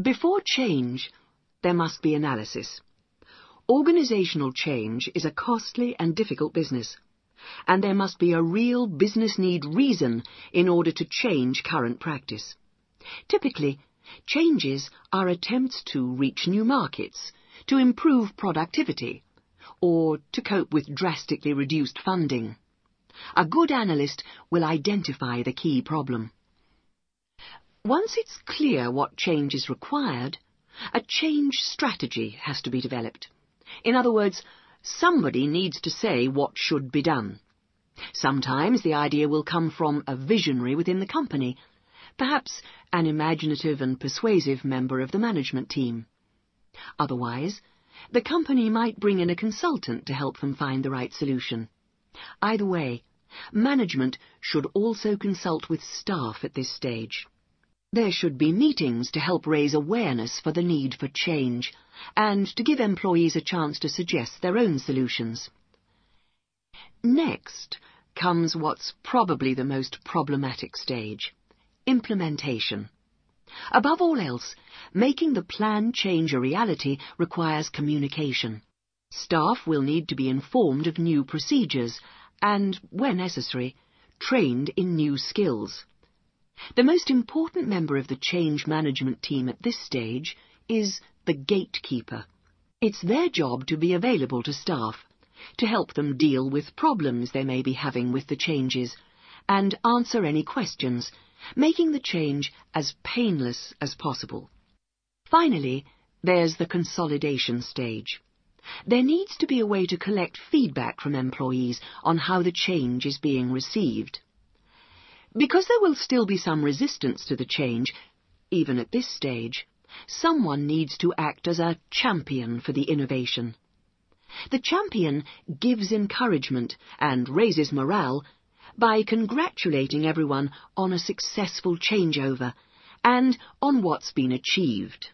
Before change, there must be analysis. Organisational change is a costly and difficult business, and there must be a real business need reason in order to change current practice. Typically, changes are attempts to reach new markets, to improve productivity, or to cope with drastically reduced funding. A good analyst will identify the key problem. Once it's clear what change is required, a change strategy has to be developed. In other words, somebody needs to say what should be done. Sometimes the idea will come from a visionary within the company, perhaps an imaginative and persuasive member of the management team. Otherwise, the company might bring in a consultant to help them find the right solution. Either way, management should also consult with staff at this stage. There should be meetings to help raise awareness for the need for change and to give employees a chance to suggest their own solutions. Next comes what's probably the most problematic stage, implementation. Above all else, making the plan change a reality requires communication. Staff will need to be informed of new procedures and, where necessary, trained in new skills. The most important member of the change management team at this stage is the gatekeeper. It's their job to be available to staff, to help them deal with problems they may be having with the changes, and answer any questions, making the change as painless as possible. Finally, there's the consolidation stage. There needs to be a way to collect feedback from employees on how the change is being received. Because there will still be some resistance to the change, even at this stage, someone needs to act as a champion for the innovation. The champion gives encouragement and raises morale by congratulating everyone on a successful changeover and on what's been achieved.